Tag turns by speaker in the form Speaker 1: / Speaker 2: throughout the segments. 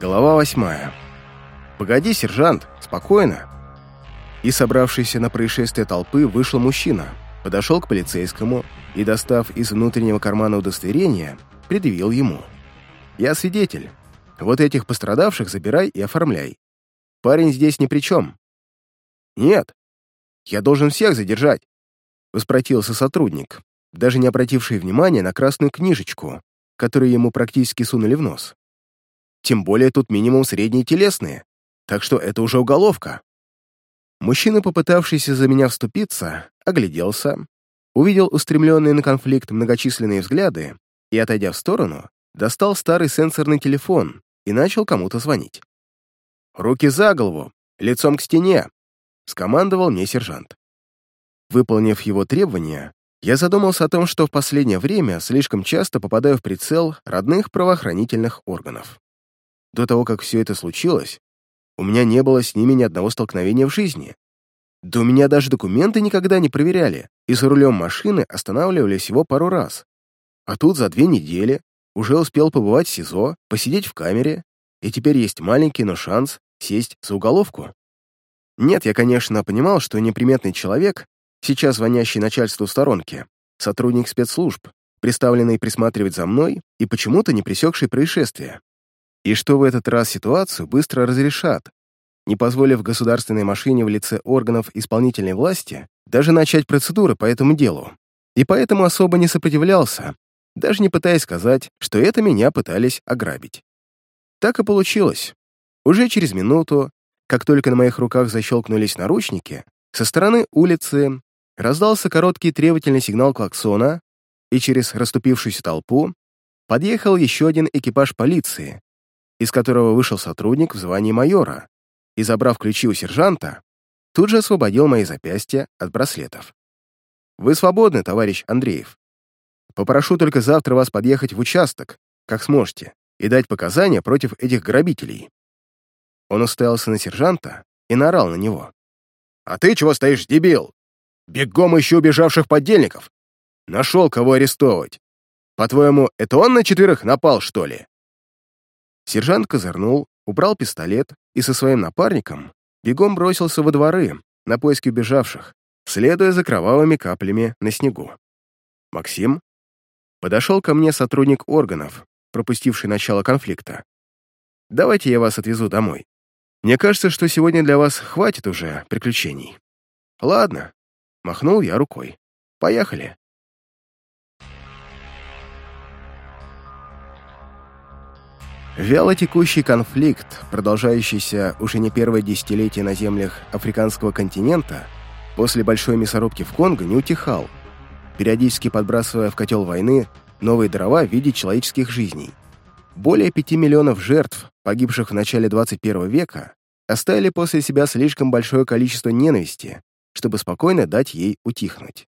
Speaker 1: Глава восьмая. «Погоди, сержант, спокойно!» И собравшийся на происшествие толпы вышел мужчина, подошел к полицейскому и, достав из внутреннего кармана удостоверение, предъявил ему. «Я свидетель. Вот этих пострадавших забирай и оформляй. Парень здесь ни при чем». «Нет, я должен всех задержать», — воспротивился сотрудник, даже не обративший внимания на красную книжечку, которую ему практически сунули в нос. Тем более тут минимум средние телесные, так что это уже уголовка. Мужчина, попытавшийся за меня вступиться, огляделся, увидел устремленные на конфликт многочисленные взгляды и, отойдя в сторону, достал старый сенсорный телефон и начал кому-то звонить. «Руки за голову, лицом к стене!» — скомандовал мне сержант. Выполнив его требования, я задумался о том, что в последнее время слишком часто попадаю в прицел родных правоохранительных органов. До того, как все это случилось, у меня не было с ними ни одного столкновения в жизни. У меня даже документы никогда не проверяли, и за рулем машины останавливали всего пару раз. А тут за две недели уже успел побывать в СИЗО, посидеть в камере, и теперь есть маленький, но шанс сесть за уголовку. Нет, я, конечно, понимал, что неприметный человек, сейчас звонящий начальству в сторонке, сотрудник спецслужб, представленный присматривать за мной и почему-то не пресекший происшествие и что в этот раз ситуацию быстро разрешат, не позволив государственной машине в лице органов исполнительной власти даже начать процедуры по этому делу. И поэтому особо не сопротивлялся, даже не пытаясь сказать, что это меня пытались ограбить. Так и получилось. Уже через минуту, как только на моих руках защелкнулись наручники, со стороны улицы раздался короткий требовательный сигнал клаксона, и через расступившуюся толпу подъехал еще один экипаж полиции, из которого вышел сотрудник в звании майора, и, забрав ключи у сержанта, тут же освободил мои запястья от браслетов. «Вы свободны, товарищ Андреев. Попрошу только завтра вас подъехать в участок, как сможете, и дать показания против этих грабителей». Он уставился на сержанта и наорал на него. «А ты чего стоишь, дебил? Бегом ищу убежавших подельников. Нашел, кого арестовывать. По-твоему, это он на четверых напал, что ли?» Сержант козырнул, убрал пистолет и со своим напарником бегом бросился во дворы на поиски убежавших, следуя за кровавыми каплями на снегу. Максим подошел ко мне сотрудник органов, пропустивший начало конфликта. «Давайте я вас отвезу домой. Мне кажется, что сегодня для вас хватит уже приключений». «Ладно», — махнул я рукой. «Поехали». Вяло текущий конфликт, продолжающийся уже не первое десятилетие на землях африканского континента, после большой мясорубки в Конго не утихал, периодически подбрасывая в котел войны новые дрова в виде человеческих жизней. Более пяти миллионов жертв, погибших в начале 21 века, оставили после себя слишком большое количество ненависти, чтобы спокойно дать ей утихнуть.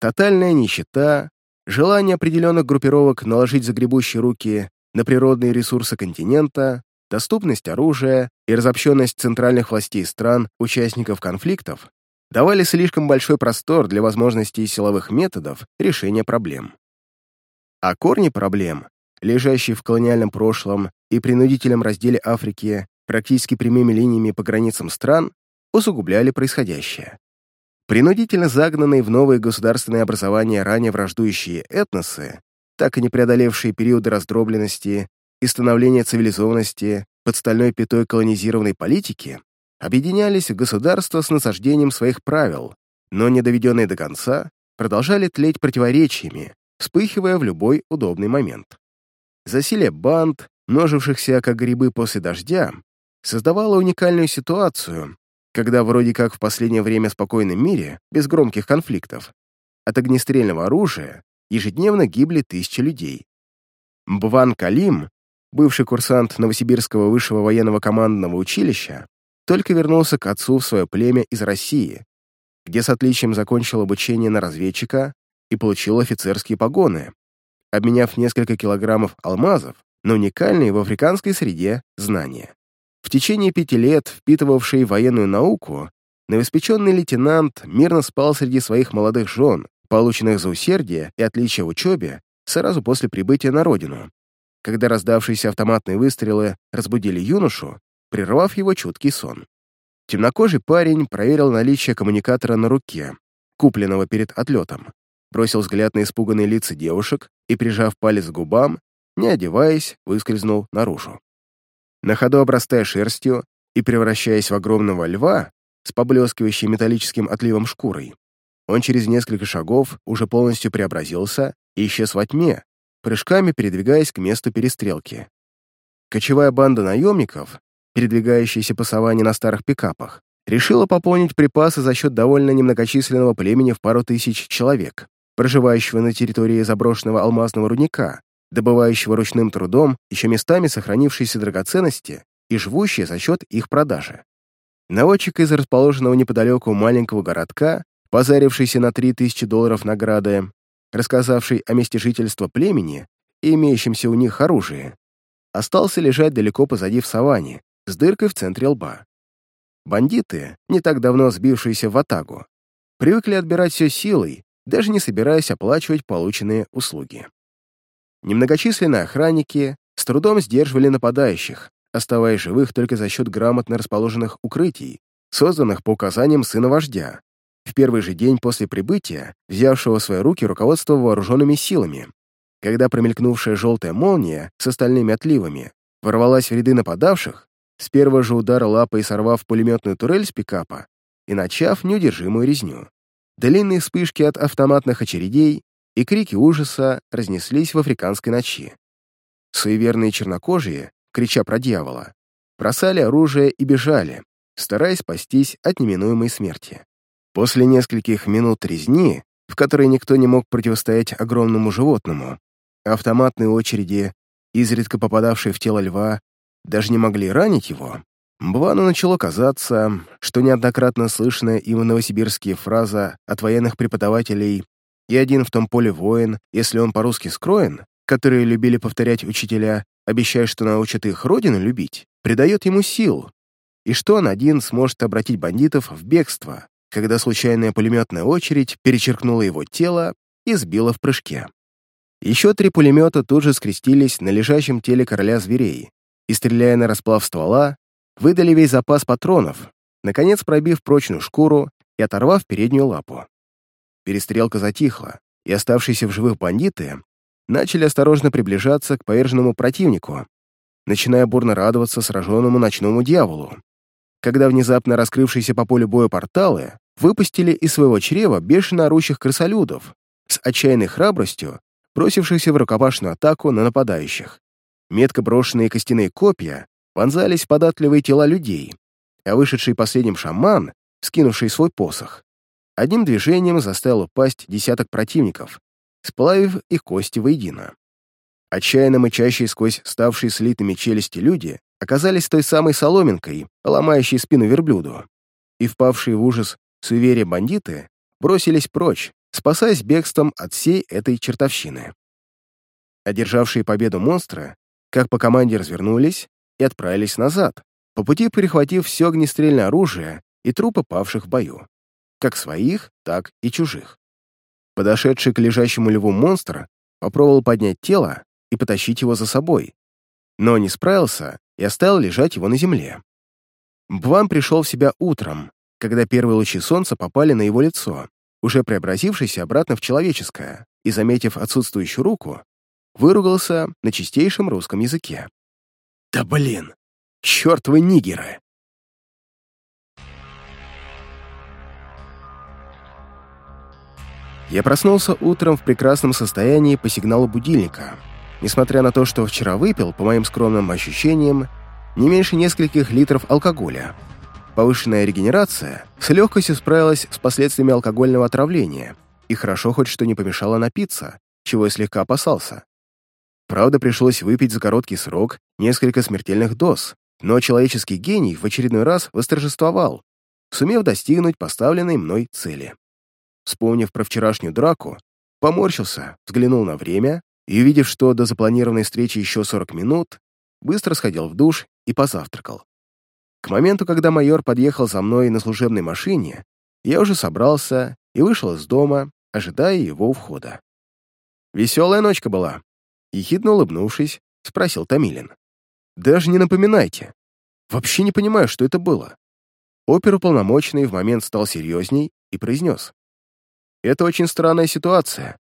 Speaker 1: Тотальная нищета, желание определенных группировок наложить загребущие руки на природные ресурсы континента, доступность оружия и разобщенность центральных властей стран, участников конфликтов, давали слишком большой простор для возможностей силовых методов решения проблем. А корни проблем, лежащие в колониальном прошлом и принудительном разделе Африки практически прямыми линиями по границам стран, усугубляли происходящее. Принудительно загнанные в новые государственные образования ранее враждующие этносы так и не преодолевшие периоды раздробленности и становления цивилизованности под стальной пятой колонизированной политики, объединялись в государства с насаждением своих правил, но, не доведенные до конца, продолжали тлеть противоречиями, вспыхивая в любой удобный момент. Засилие банд, множившихся как грибы после дождя, создавало уникальную ситуацию, когда вроде как в последнее время спокойном мире, без громких конфликтов, от огнестрельного оружия ежедневно гибли тысячи людей. Бван Калим, бывший курсант Новосибирского высшего военного командного училища, только вернулся к отцу в свое племя из России, где с отличием закончил обучение на разведчика и получил офицерские погоны, обменяв несколько килограммов алмазов на уникальные в африканской среде знания. В течение пяти лет, впитывавший военную науку, новоспеченный лейтенант мирно спал среди своих молодых жен, полученных за усердие и отличие в учебе сразу после прибытия на родину, когда раздавшиеся автоматные выстрелы разбудили юношу, прервав его чуткий сон. Темнокожий парень проверил наличие коммуникатора на руке, купленного перед отлетом, бросил взгляд на испуганные лица девушек и, прижав палец к губам, не одеваясь, выскользнул наружу. На ходу обрастая шерстью и превращаясь в огромного льва с поблескивающей металлическим отливом шкурой, он через несколько шагов уже полностью преобразился и исчез во тьме, прыжками передвигаясь к месту перестрелки. Кочевая банда наемников, передвигающаяся по саванне на старых пикапах, решила пополнить припасы за счет довольно немногочисленного племени в пару тысяч человек, проживающего на территории заброшенного алмазного рудника, добывающего ручным трудом еще местами сохранившиеся драгоценности и живущие за счет их продажи. Наводчик из расположенного неподалеку маленького городка позарившийся на 3000 долларов награды, рассказавший о месте жительства племени и имеющемся у них оружии, остался лежать далеко позади в саванне, с дыркой в центре лба. Бандиты, не так давно сбившиеся в атагу, привыкли отбирать все силой, даже не собираясь оплачивать полученные услуги. Немногочисленные охранники с трудом сдерживали нападающих, оставаясь живых только за счет грамотно расположенных укрытий, созданных по указаниям сына вождя, в первый же день после прибытия, взявшего в свои руки руководство вооруженными силами, когда промелькнувшая желтая молния с остальными отливами ворвалась в ряды нападавших, с первого же удара лапой сорвав пулеметную турель с пикапа и начав неудержимую резню. Длинные вспышки от автоматных очередей и крики ужаса разнеслись в африканской ночи. Суеверные чернокожие, крича про дьявола, бросали оружие и бежали, стараясь спастись от неминуемой смерти. После нескольких минут резни, в которой никто не мог противостоять огромному животному, автоматные очереди, изредка попадавшие в тело льва, даже не могли ранить его, Бвану начало казаться, что неоднократно слышанная им Новосибирске фраза от военных преподавателей «И один в том поле воин, если он по-русски скроен», которые любили повторять учителя, обещая, что научат их родину любить, придает ему сил, и что он один сможет обратить бандитов в бегство, когда случайная пулеметная очередь перечеркнула его тело и сбила в прыжке. Еще три пулемета тут же скрестились на лежащем теле короля зверей и, стреляя на расплав ствола, выдали весь запас патронов, наконец пробив прочную шкуру и оторвав переднюю лапу. Перестрелка затихла, и оставшиеся в живых бандиты начали осторожно приближаться к поверженному противнику, начиная бурно радоваться сраженному ночному дьяволу, когда внезапно раскрывшиеся по полю боя порталы выпустили из своего чрева бешено орущих крысолюдов с отчаянной храбростью, бросившихся в рукопашную атаку на нападающих. Метко брошенные костяные копья вонзались в податливые тела людей, а вышедший последним шаман, скинувший свой посох, одним движением заставил упасть десяток противников, сплавив их кости воедино. Отчаянно мычащие сквозь ставшие слитыми челюсти люди оказались той самой соломинкой, ломающей спину верблюду, и впавшие в ужас суеверия бандиты бросились прочь, спасаясь бегством от всей этой чертовщины. Одержавшие победу монстры, как по команде развернулись и отправились назад, по пути перехватив все огнестрельное оружие и трупы павших в бою, как своих, так и чужих. Подошедший к лежащему льву монстр попробовал поднять тело и потащить его за собой, но не справился и оставил лежать его на земле. Бван пришел в себя утром, когда первые лучи солнца попали на его лицо, уже преобразившееся обратно в человеческое, и, заметив отсутствующую руку, выругался на чистейшем русском языке. «Да блин! Чёртовы нигеры!» Я проснулся утром в прекрасном состоянии по сигналу будильника — несмотря на то, что вчера выпил, по моим скромным ощущениям, не меньше нескольких литров алкоголя. Повышенная регенерация с легкостью справилась с последствиями алкогольного отравления, и хорошо хоть что не помешало напиться, чего я слегка опасался. Правда, пришлось выпить за короткий срок несколько смертельных доз, но человеческий гений в очередной раз восторжествовал, сумев достигнуть поставленной мной цели. Вспомнив про вчерашнюю драку, поморщился, взглянул на время и, увидев, что до запланированной встречи еще 40 минут, быстро сходил в душ и позавтракал. К моменту, когда майор подъехал за мной на служебной машине, я уже собрался и вышел из дома, ожидая его ухода. «Веселая ночка была», — ехидно улыбнувшись, спросил Томилин. «Даже не напоминайте. Вообще не понимаю, что это было». Оперуполномоченный в момент стал серьезней и произнес. «Это очень странная ситуация.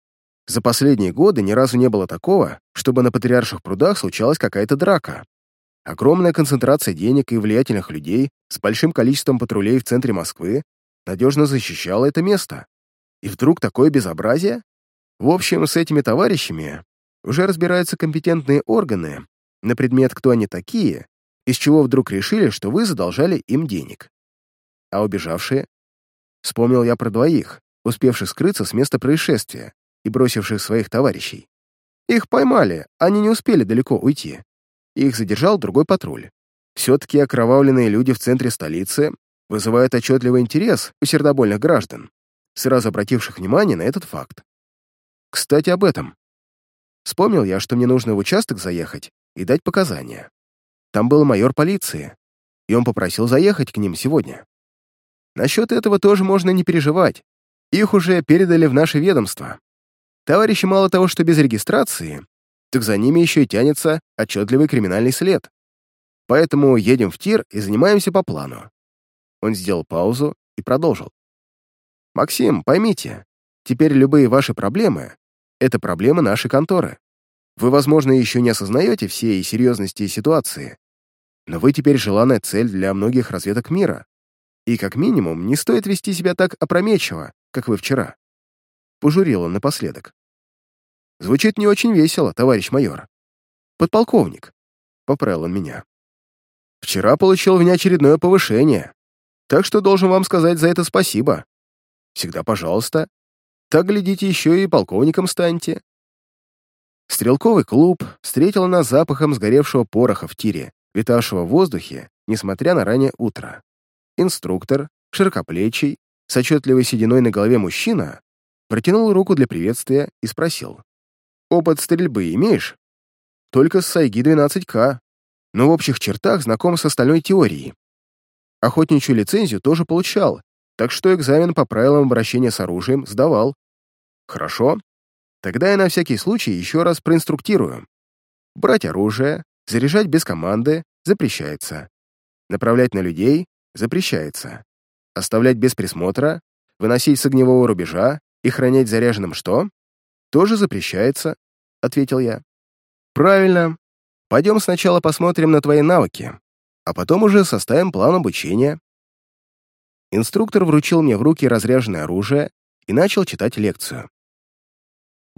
Speaker 1: За последние годы ни разу не было такого, чтобы на Патриарших прудах случалась какая-то драка. Огромная концентрация денег и влиятельных людей с большим количеством патрулей в центре Москвы надежно защищала это место. И вдруг такое безобразие? В общем, с этими товарищами уже разбираются компетентные органы на предмет, кто они такие, из чего вдруг решили, что вы задолжали им денег. А убежавшие? Вспомнил я про двоих, успевших скрыться с места происшествия и бросивших своих товарищей. Их поймали, они не успели далеко уйти. Их задержал другой патруль. Все-таки окровавленные люди в центре столицы вызывают отчетливый интерес у сердобольных граждан, сразу обративших внимание на этот факт. Кстати, об этом. Вспомнил я, что мне нужно в участок заехать и дать показания. Там был майор полиции, и он попросил заехать к ним сегодня. Насчет этого тоже можно не переживать. Их уже передали в наше ведомство. Товарищи мало того, что без регистрации, так за ними еще и тянется отчетливый криминальный след. Поэтому едем в тир и занимаемся по плану. Он сделал паузу и продолжил. «Максим, поймите, теперь любые ваши проблемы — это проблемы нашей конторы. Вы, возможно, еще не осознаете всей серьезности ситуации, но вы теперь желанная цель для многих разведок мира. И, как минимум, не стоит вести себя так опрометчиво, как вы вчера. Пожурил он напоследок. Звучит не очень весело, товарищ майор. Подполковник. Поправил он меня. Вчера получил внеочередное повышение, так что должен вам сказать за это спасибо. Всегда пожалуйста. Так, глядите, еще и полковником станьте. Стрелковый клуб встретил нас запахом сгоревшего пороха в тире, витавшего в воздухе, несмотря на раннее утро. Инструктор, широкоплечий, с отчетливой сединой на голове мужчина, протянул руку для приветствия и спросил. «Опыт стрельбы имеешь?» «Только с Сайги 12К, но в общих чертах знаком с остальной теорией. Охотничью лицензию тоже получал, так что экзамен по правилам обращения с оружием сдавал. Хорошо. Тогда я на всякий случай еще раз проинструктирую. Брать оружие, заряжать без команды запрещается. Направлять на людей запрещается. Оставлять без присмотра, выносить с огневого рубежа и хранять заряженным что? Тоже запрещается, ответил я. Правильно. Пойдем сначала посмотрим на твои навыки, а потом уже составим план обучения. Инструктор вручил мне в руки разряженное оружие и начал читать лекцию.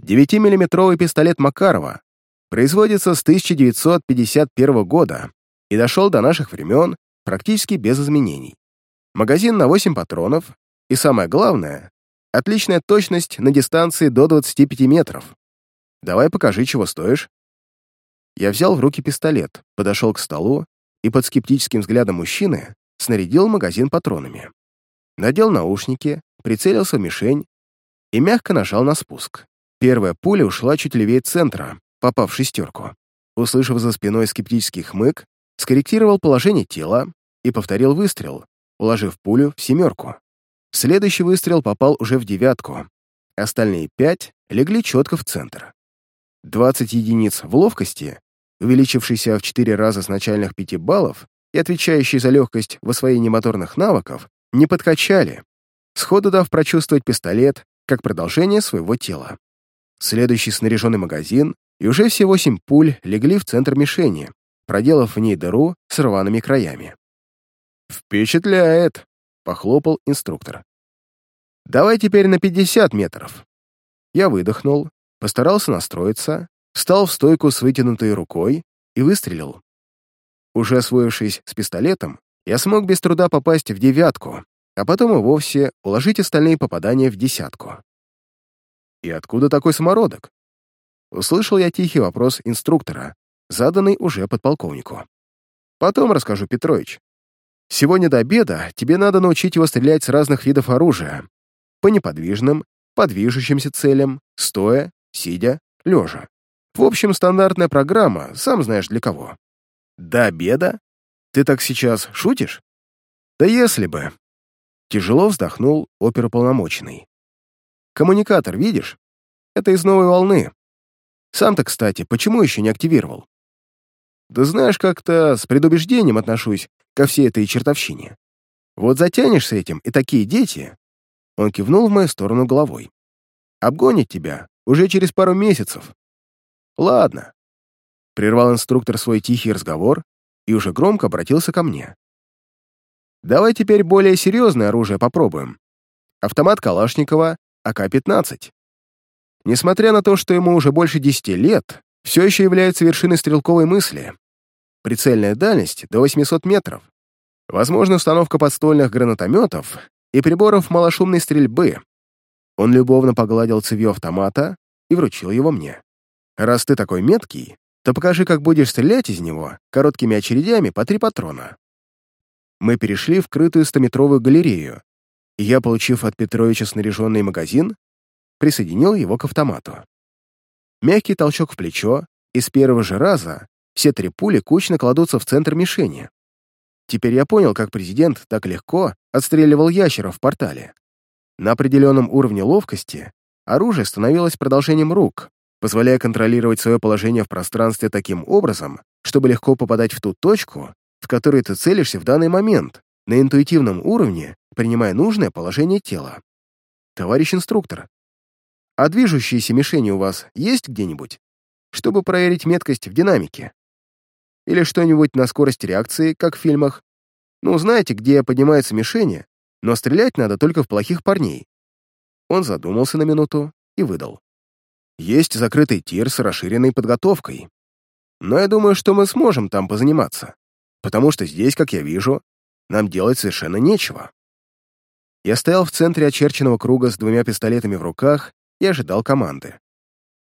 Speaker 1: 9-миллиметровый пистолет Макарова производится с 1951 года и дошел до наших времен практически без изменений. Магазин на 8 патронов и, самое главное, отличная точность на дистанции до 25 метров. Давай покажи, чего стоишь. Я взял в руки пистолет, подошел к столу и под скептическим взглядом мужчины снарядил магазин патронами. Надел наушники, прицелился в мишень и мягко нажал на спуск. Первая пуля ушла чуть левее центра, попав в шестерку. Услышав за спиной скептический хмык, скорректировал положение тела и повторил выстрел, уложив пулю в семерку. Следующий выстрел попал уже в девятку. Остальные пять легли четко в центр. 20 единиц в ловкости, увеличившийся в 4 раза с начальных 5 баллов и отвечающий за легкость в освоении моторных навыков, не подкачали, сходу дав прочувствовать пистолет как продолжение своего тела. Следующий снаряженный магазин, и уже все восемь пуль легли в центр мишени, проделав в ней дыру с рваными краями. «Впечатляет!» — похлопал инструктор. «Давай теперь на 50 метров». Я выдохнул, постарался настроиться, встал в стойку с вытянутой рукой и выстрелил. Уже освоившись с пистолетом, я смог без труда попасть в девятку, а потом и вовсе уложить остальные попадания в десятку. И откуда такой самородок? Услышал я тихий вопрос инструктора, заданный уже подполковнику. Потом расскажу, Петрович. Сегодня до обеда тебе надо научить его стрелять с разных видов оружия. По неподвижным, по движущимся целям, стоя, сидя, лежа. В общем, стандартная программа, сам знаешь для кого. До обеда? Ты так сейчас шутишь? Да если бы. Тяжело вздохнул оперуполномоченный. Коммуникатор, видишь? Это из новой волны. Сам-то, кстати, почему еще не активировал? Да знаешь, как-то с предубеждением отношусь ко всей этой чертовщине. Вот затянешь с этим, и такие дети...» Он кивнул в мою сторону головой. «Обгонят тебя уже через пару месяцев». «Ладно». Прервал инструктор свой тихий разговор и уже громко обратился ко мне. «Давай теперь более серьезное оружие попробуем. Автомат Калашникова АК-15. Несмотря на то, что ему уже больше 10 лет, все еще является вершиной стрелковой мысли. Прицельная дальность до 800 метров. Возможно, установка подствольных гранатометов и приборов малошумной стрельбы. Он любовно погладил цевьё автомата и вручил его мне. «Раз ты такой меткий, то покажи, как будешь стрелять из него короткими очередями по три патрона». Мы перешли в крытую стометровую галерею, и я, получив от Петровича снаряженный магазин, присоединил его к автомату. Мягкий толчок в плечо, и с первого же раза все три пули кучно кладутся в центр мишени. Теперь я понял, как президент так легко отстреливал ящеров в портале. На определенном уровне ловкости оружие становилось продолжением рук, позволяя контролировать свое положение в пространстве таким образом, чтобы легко попадать в ту точку, в которой ты целишься в данный момент, на интуитивном уровне, принимая нужное положение тела. Товарищ инструктор, а движущиеся мишени у вас есть где-нибудь, чтобы проверить меткость в динамике? Или что-нибудь на скорость реакции, как в фильмах. Ну, знаете, где поднимаются мишени, но стрелять надо только в плохих парней. Он задумался на минуту и выдал. Есть закрытый тир с расширенной подготовкой. Но я думаю, что мы сможем там позаниматься, потому что здесь, как я вижу, нам делать совершенно нечего. Я стоял в центре очерченного круга с двумя пистолетами в руках и ожидал команды.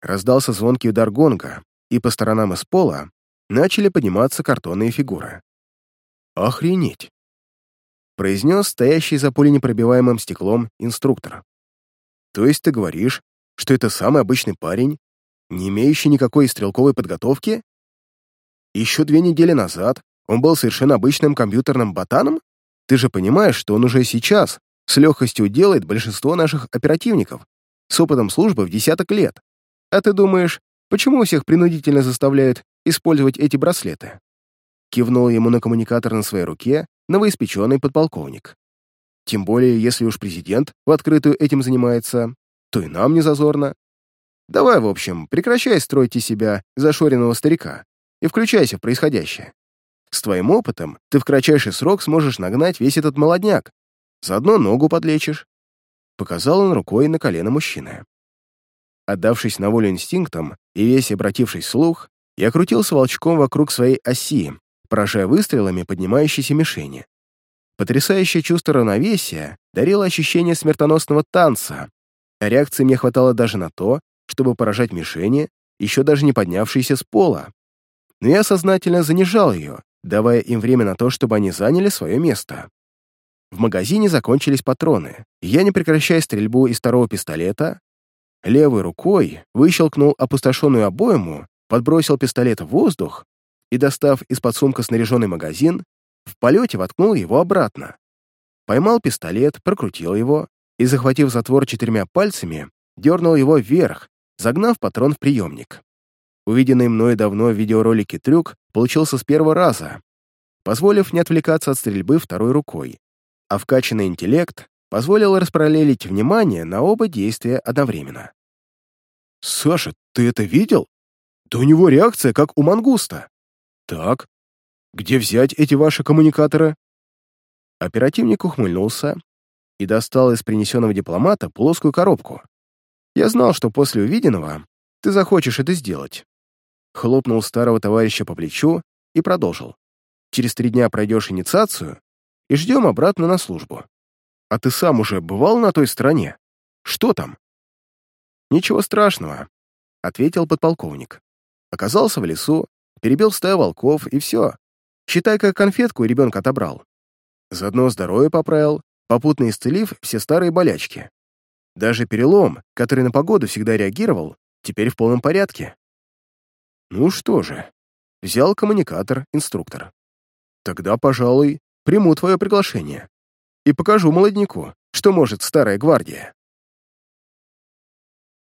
Speaker 1: Раздался звонкий удар гонга, и по сторонам из пола начали подниматься картонные фигуры. «Охренеть!» — произнес стоящий за пуленепробиваемым стеклом инструктор. «То есть ты говоришь, что это самый обычный парень, не имеющий никакой стрелковой подготовки? Еще две недели назад он был совершенно обычным компьютерным ботаном? Ты же понимаешь, что он уже сейчас с легкостью делает большинство наших оперативников с опытом службы в десяток лет. А ты думаешь, почему всех принудительно заставляют использовать эти браслеты. Кивнул ему на коммуникатор на своей руке новоиспеченный подполковник. Тем более, если уж президент в открытую этим занимается, то и нам не зазорно. Давай, в общем, прекращай строить из себя зашоренного старика и включайся в происходящее. С твоим опытом ты в кратчайший срок сможешь нагнать весь этот молодняк. Заодно ногу подлечишь. Показал он рукой на колено мужчины. Отдавшись на волю инстинктам и весь обратившись слух, я крутился волчком вокруг своей оси, поражая выстрелами поднимающейся мишени. Потрясающее чувство равновесия дарило ощущение смертоносного танца, а реакции мне хватало даже на то, чтобы поражать мишени, еще даже не поднявшиеся с пола. Но я сознательно занижал ее, давая им время на то, чтобы они заняли свое место. В магазине закончились патроны, я, не прекращая стрельбу из второго пистолета, левой рукой выщелкнул опустошенную обойму подбросил пистолет в воздух и, достав из-под сумка снаряженный магазин, в полете воткнул его обратно. Поймал пистолет, прокрутил его и, захватив затвор четырьмя пальцами, дернул его вверх, загнав патрон в приемник. Увиденный мной давно в видеоролике трюк получился с первого раза, позволив не отвлекаться от стрельбы второй рукой, а вкачанный интеллект позволил распараллелить внимание на оба действия одновременно. «Саша, ты это видел?» то у него реакция как у мангуста. Так, где взять эти ваши коммуникаторы? Оперативник ухмыльнулся и достал из принесенного дипломата плоскую коробку. Я знал, что после увиденного ты захочешь это сделать. Хлопнул старого товарища по плечу и продолжил. Через три дня пройдешь инициацию и ждем обратно на службу. А ты сам уже бывал на той стороне? Что там? Ничего страшного, ответил подполковник. Оказался в лесу, перебил стаю волков, и все. Считай, как конфетку ребенка отобрал. Заодно здоровье поправил, попутно исцелив все старые болячки. Даже перелом, который на погоду всегда реагировал, теперь в полном порядке. Ну что же, взял коммуникатор инструктор. Тогда, пожалуй, приму твое приглашение и покажу молодняку, что может старая гвардия.